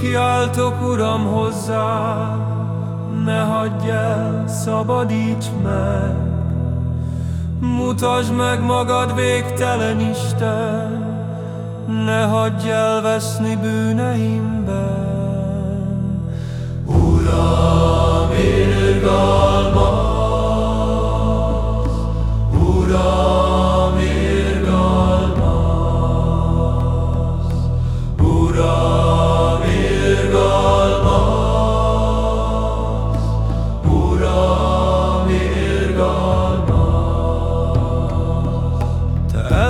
kiáltok, Uram, hozzá, ne hagyj el, szabadíts meg. Mutasd meg magad végtelen Isten, ne hagyj el veszni bűneimben.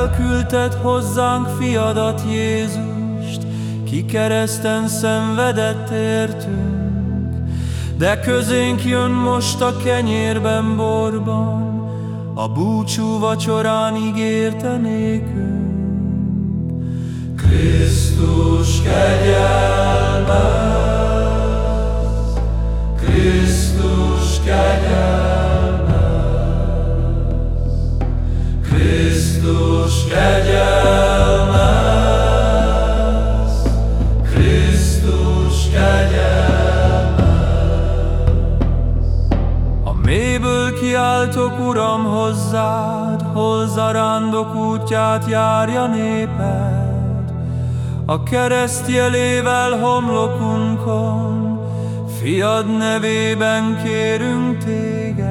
Elküldted hozzánk fiadat Jézust, ki kereszten szenvedett értünk, de közénk jön most a kenyérben, borban, a búcsú vacsorán ígérte nékünk. Krisztus kegyelmez, kiáltok, Uram, hozzád, hol zarándok útját járja néped. A kereszt jelével homlokunkon, fiad nevében kérünk téged.